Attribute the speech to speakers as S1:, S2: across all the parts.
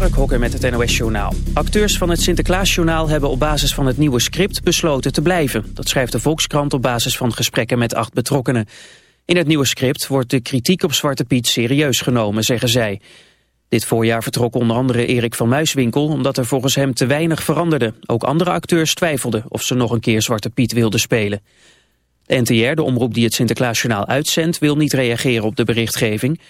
S1: Mark Hokker met het NOS Journaal. Acteurs van het Sinterklaasjournaal hebben op basis van het nieuwe script besloten te blijven. Dat schrijft de Volkskrant op basis van gesprekken met acht betrokkenen. In het nieuwe script wordt de kritiek op Zwarte Piet serieus genomen, zeggen zij. Dit voorjaar vertrok onder andere Erik van Muiswinkel... omdat er volgens hem te weinig veranderde. Ook andere acteurs twijfelden of ze nog een keer Zwarte Piet wilden spelen. De NTR, de omroep die het Sinterklaasjournaal uitzendt... wil niet reageren op de berichtgeving...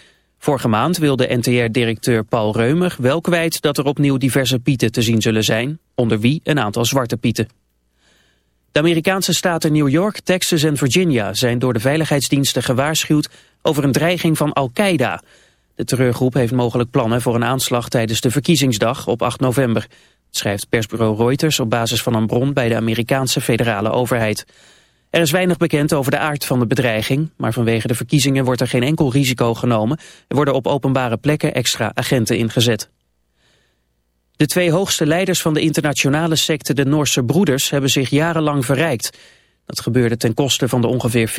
S1: Vorige maand wilde NTR-directeur Paul Reumer wel kwijt dat er opnieuw diverse pieten te zien zullen zijn, onder wie een aantal zwarte pieten. De Amerikaanse staten New York, Texas en Virginia zijn door de veiligheidsdiensten gewaarschuwd over een dreiging van Al-Qaeda. De terreurgroep heeft mogelijk plannen voor een aanslag tijdens de verkiezingsdag op 8 november. schrijft persbureau Reuters op basis van een bron bij de Amerikaanse federale overheid. Er is weinig bekend over de aard van de bedreiging, maar vanwege de verkiezingen wordt er geen enkel risico genomen. Er worden op openbare plekken extra agenten ingezet. De twee hoogste leiders van de internationale secte de Noorse Broeders hebben zich jarenlang verrijkt. Dat gebeurde ten koste van de ongeveer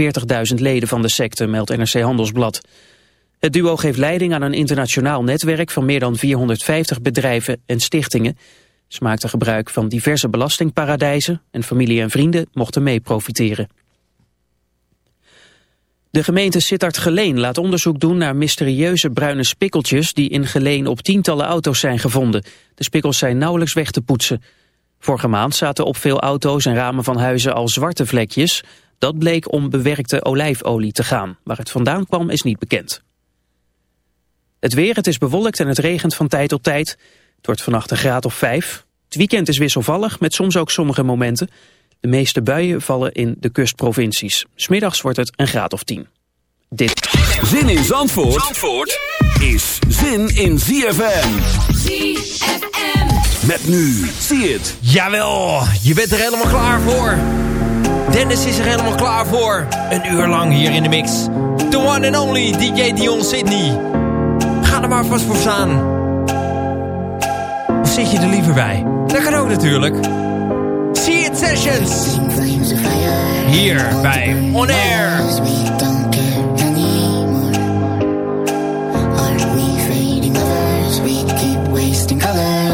S1: 40.000 leden van de secte, meldt NRC Handelsblad. Het duo geeft leiding aan een internationaal netwerk van meer dan 450 bedrijven en stichtingen. Ze maakten gebruik van diverse belastingparadijzen en familie en vrienden mochten mee profiteren. De gemeente Sittard-Geleen laat onderzoek doen naar mysterieuze bruine spikkeltjes die in Geleen op tientallen auto's zijn gevonden. De spikkels zijn nauwelijks weg te poetsen. Vorige maand zaten op veel auto's en ramen van huizen al zwarte vlekjes. Dat bleek om bewerkte olijfolie te gaan. Waar het vandaan kwam is niet bekend. Het weer, het is bewolkt en het regent van tijd tot tijd. Het wordt vannacht een graad of 5. Het weekend is wisselvallig, met soms ook sommige momenten. De meeste buien vallen in de kustprovincies. Smiddags wordt het een graad of 10. Dit.
S2: Zin in Zandvoort, Zandvoort is zin in ZFM.
S3: ZFM.
S2: Met nu, zie het.
S4: Jawel, je bent er helemaal klaar voor. Dennis is er helemaal klaar voor. Een uur lang hier in de mix. The one and only DJ Dion Sydney. Ga er maar vast voor staan zit je er liever bij? Dat kan ook natuurlijk. See It Sessions. Hier bij On Air. wasting colors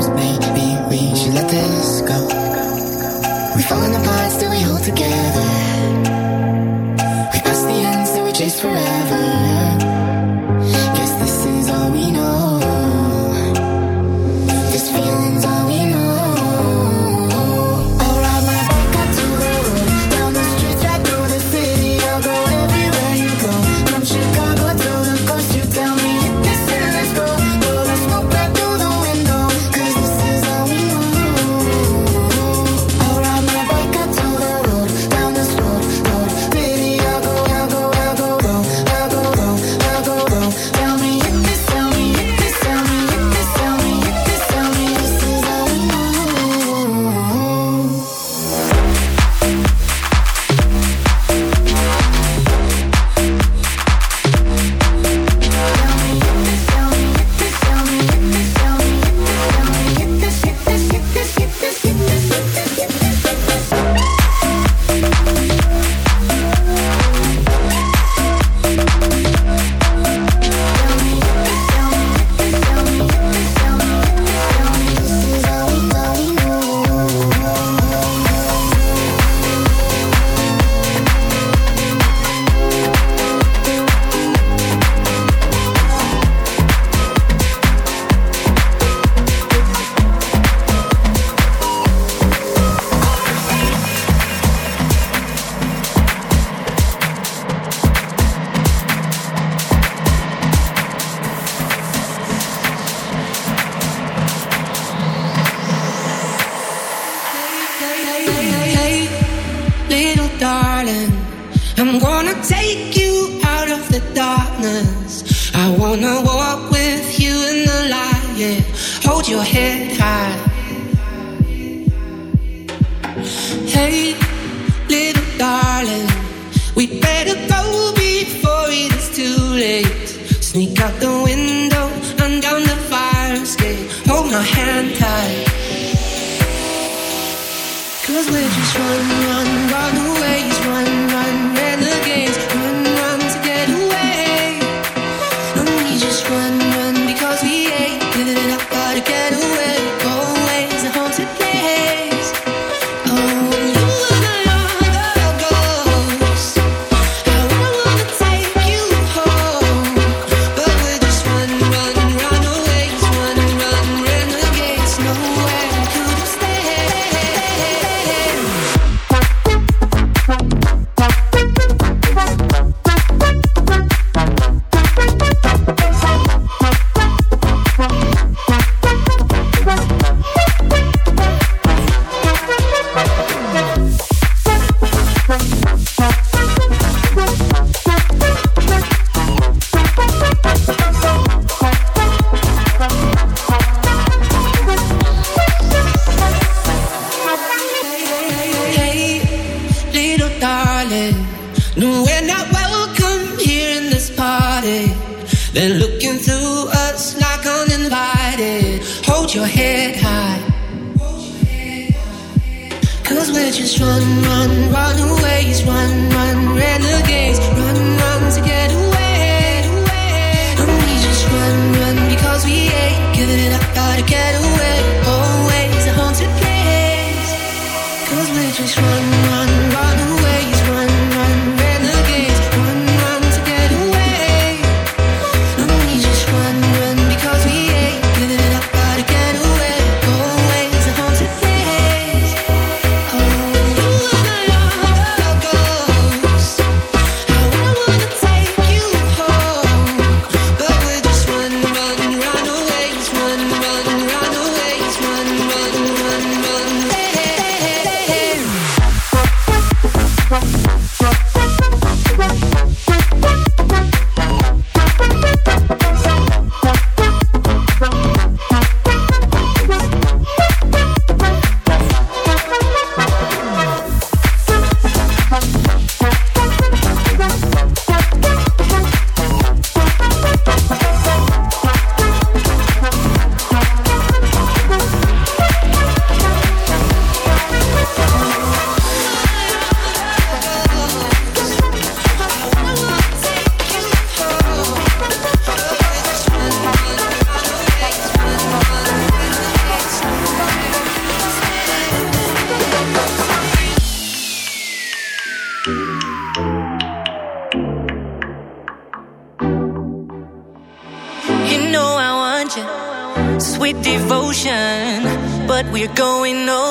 S4: You're going over.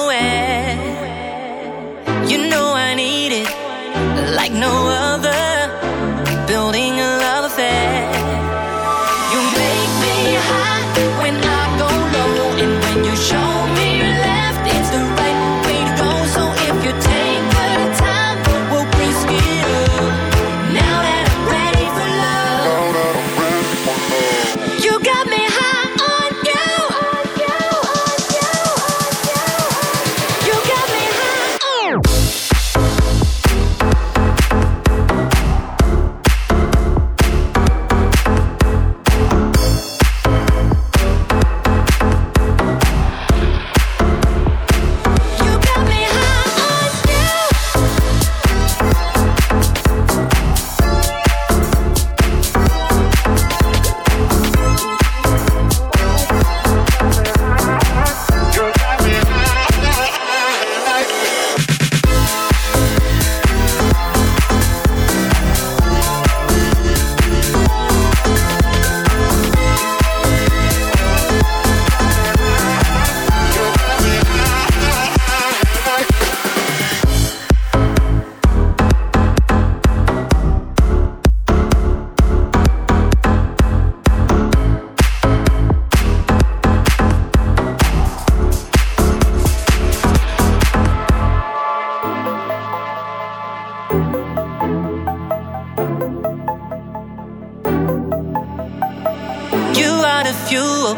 S4: fuel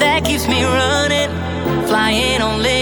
S4: that
S5: keeps me running, flying on.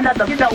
S3: anda toquito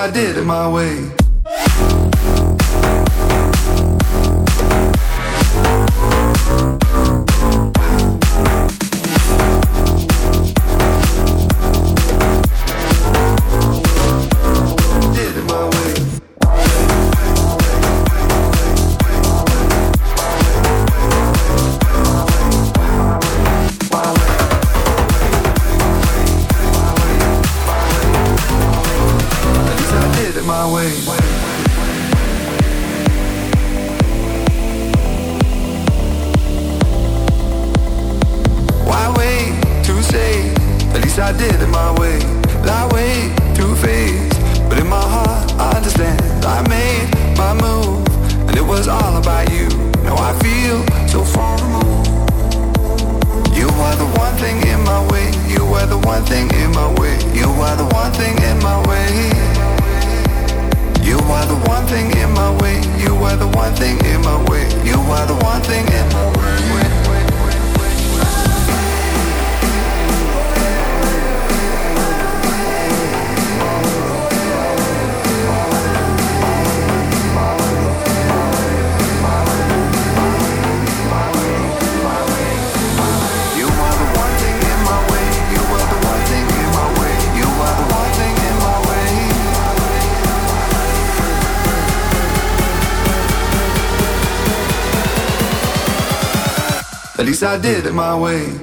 S3: I did it my way. I did it my way.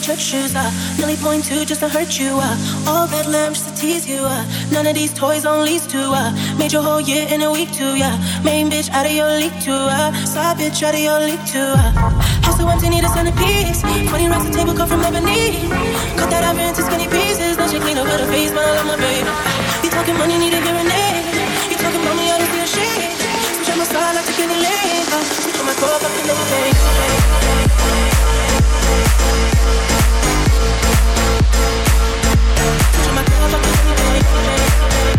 S5: Your church shoes. Uh. Nelly point two just to hurt you. Uh. All red lamps to tease you. Uh. None of these toys on lease to. Uh. Made your whole year in a week too. Yeah. Main bitch out of your league too. Uh. Side bitch out of your league too. Uh. House so empty need a centerpiece. 20 racks a table cut from ebony. Cut that ivory into skinny pieces. Then she clean up her face, I love my baby. You talking money, need a hearing aid. You talking about me, I don't feel shade. Switch on my side, like get it late. Uh. Switch on my core,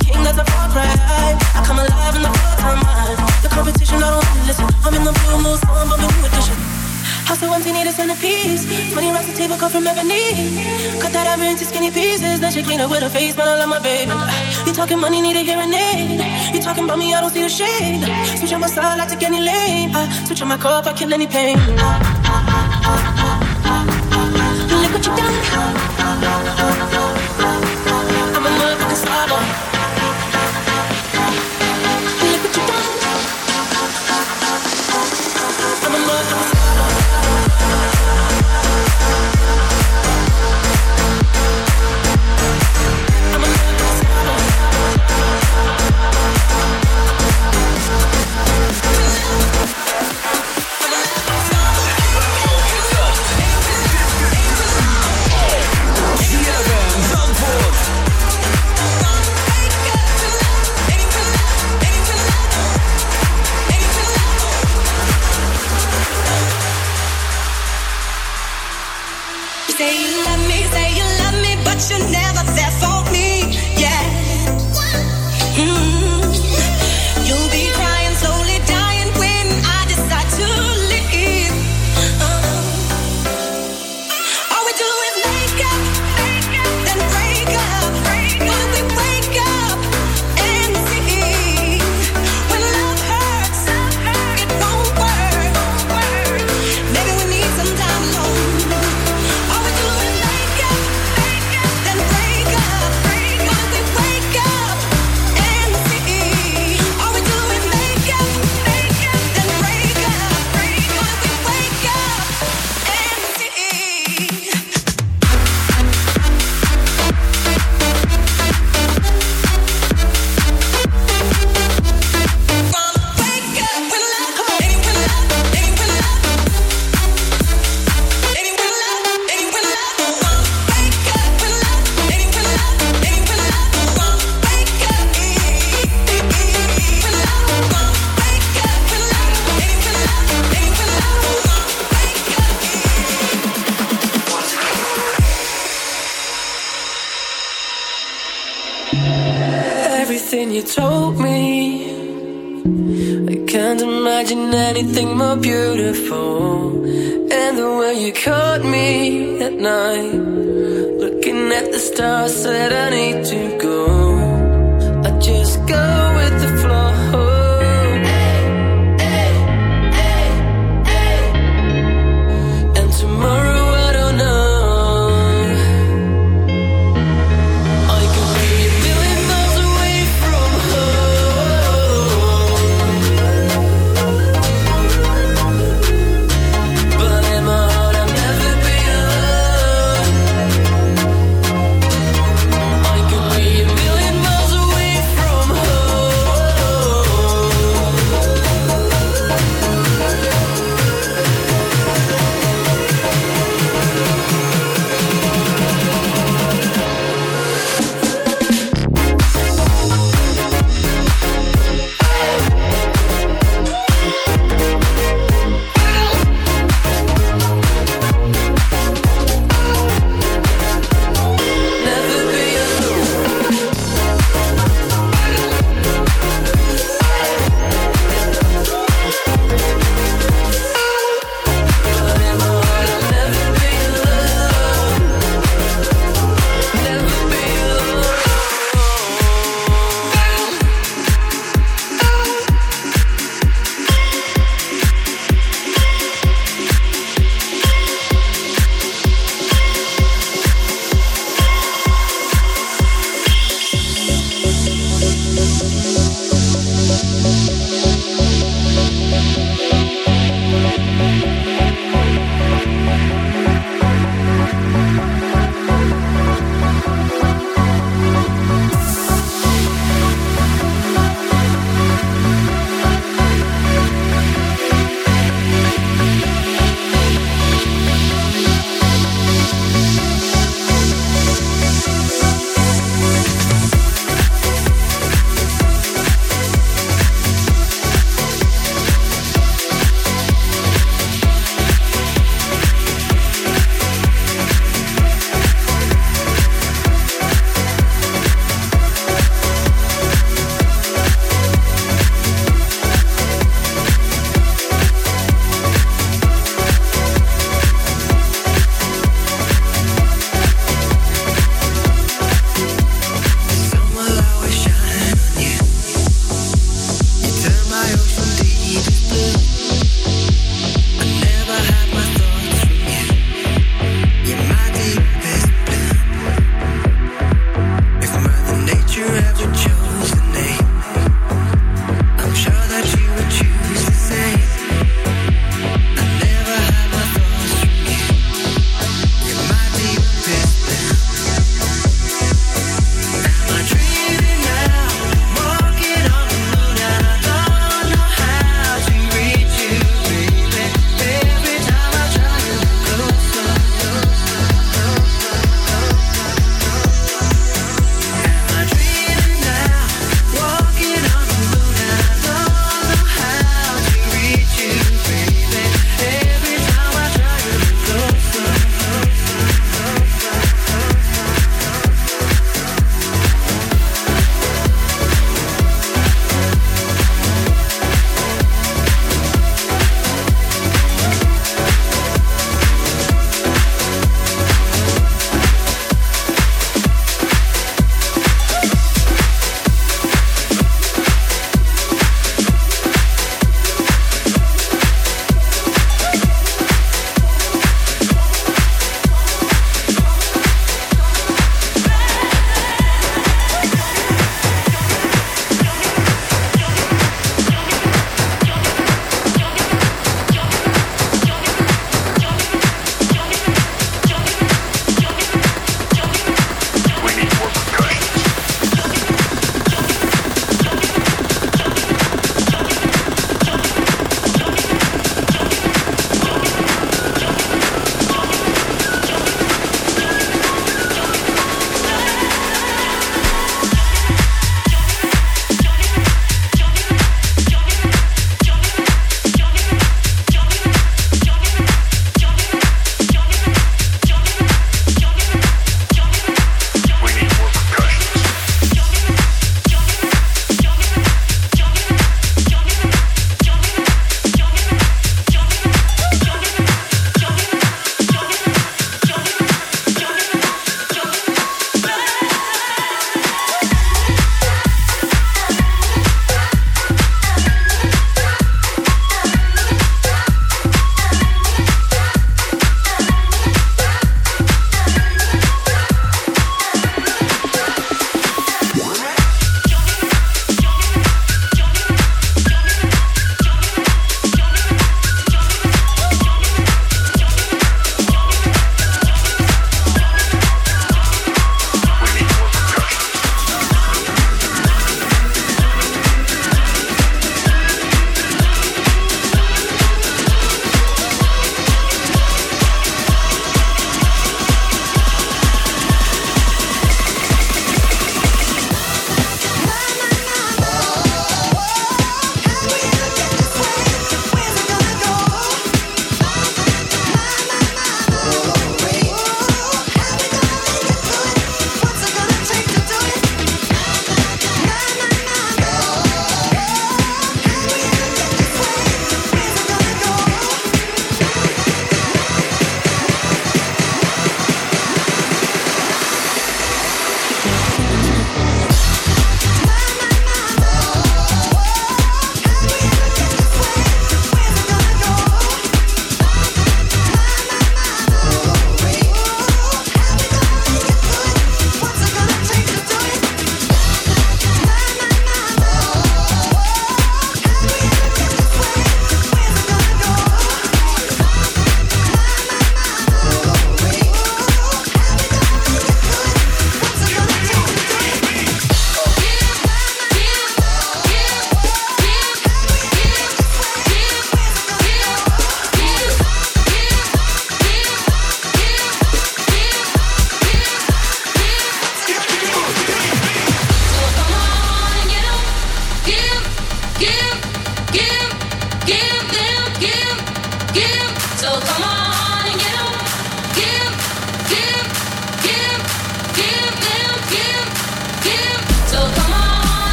S5: King of a far cry. I come alive in the fourth time The competition, I don't wanna listen. I'm in the blue moon, so I'm a new edition House so empty, need a centerpiece. 20 rocks a table, cut from ebony. Cut that ever into skinny pieces. Then she clean up with her face, but I love my baby. You talking
S6: money, need a hearing aid. You talking about me,
S7: I don't see a shade. Switch on my side, I take any lane. I switch on my cup, I kill any pain. I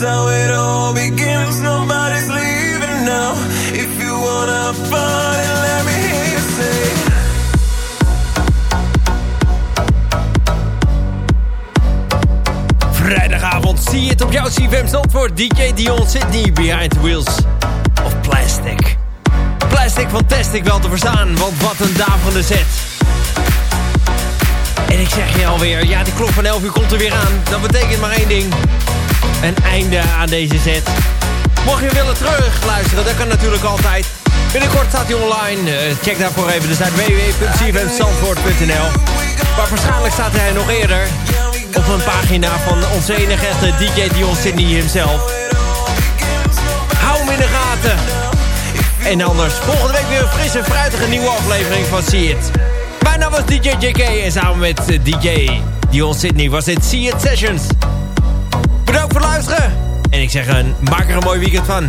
S7: how it all begins. Nobody's leaving now. If you wanna party, let me hear you.
S8: Vrijdagavond zie je het op jouw CFM Zandvoort. DJ Dion Sydney, Behind the Wheels of Plastic. Plastic Fantastic wel te verstaan, want wat een daverende set. En ik zeg je alweer, ja die klok van 11 uur komt er weer aan. Dat betekent maar één ding. Een einde aan deze set. Mocht je willen terug luisteren, dat kan natuurlijk altijd. Binnenkort staat hij online. Eh, check daarvoor even de site www.cfmzandvoort.nl Maar waarschijnlijk staat hij nog eerder op een pagina van onze enige echte DJ Dion Sydney himself. Hou hem in de gaten. En anders, volgende week weer een frisse, fruitige nieuwe aflevering van See It. Mijn naam was DJ JK en samen met eh, DJ Dion Sydney was dit See It Sessions. Bedankt voor het luisteren. En ik zeg, een, maak er een mooi weekend van.